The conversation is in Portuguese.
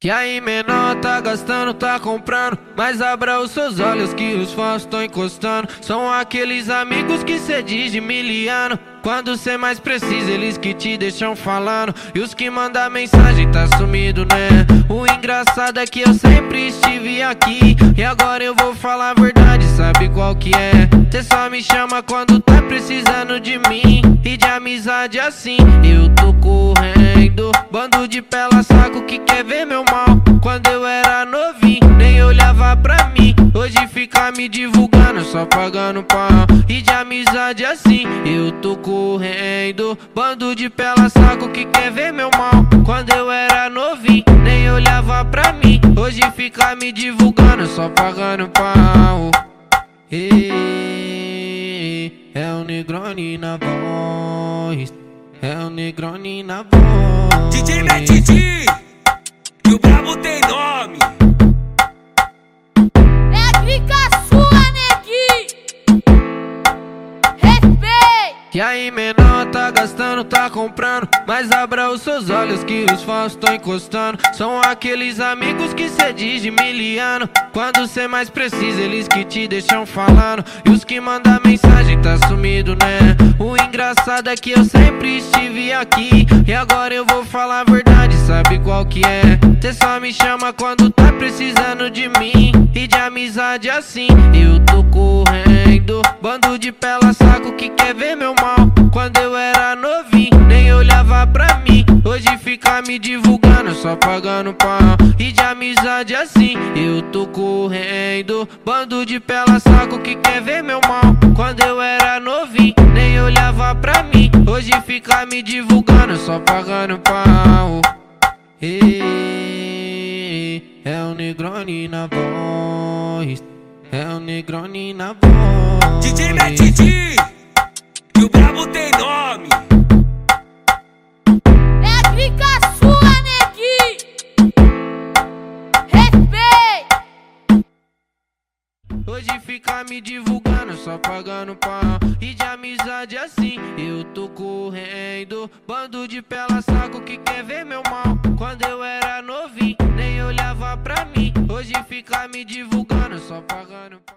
Que aí menor tá gastando, tá comprando. Mas abra os seus olhos que os fãs estão encostando. São aqueles amigos que cê diz de miliano. Quando cê mais precisa, eles que te deixam falando. E os que mandam mensagem tá sumido, né? O engraçado é que eu sempre estive aqui. E agora eu vou falar a verdade, sabe qual que é? Cê só me chama quando tá precisando de mim. E de amizade assim, eu tô correndo Bando de pela saco que quer ver meu mal. Quando eu era novinho, nem olhava pra mim. Hoje fica me divulgando, só pagando pau. E de amizade assim, eu tô correndo. Bando de pela saco que quer ver meu mal. Quando eu era novinho, nem olhava pra mim. Hoje fica me divulgando, só pagando pau. Ei, é o Negroni na voz. É o Negroni na voz DJ Metidi, que o brabo tem nome. É a grica sua, negui. Respeito. Que aí menor tá gastando, tá comprando Mas abra os seus olhos que os fãs estão encostando São aqueles amigos que cê diz de miliano Quando cê mais precisa, eles que te deixam falando E os que mandam mensagem tá é que eu sempre estive aqui. E agora eu vou falar a verdade, sabe qual que é? Cê só me chama quando tá precisando de mim. E de amizade assim, eu tô correndo. Bando de pela saco que quer ver meu mal. Quando eu era novinho, nem olhava pra mim. Hoje fica me divulgando, só pagando pau. E de amizade assim, eu tô correndo. Bando de pela saco que quer ver meu mal. Quando eu divulgando, só pagando pau. É o Negroni na voz. É o Negroni na voz. DJ Metidi, Hoje fica me divulgando, só pagando pau. E de amizade assim, eu tô correndo. Bando de pela saco que quer ver meu mal. Quando eu era novinho, nem olhava pra mim. Hoje fica me divulgando, só pagando pau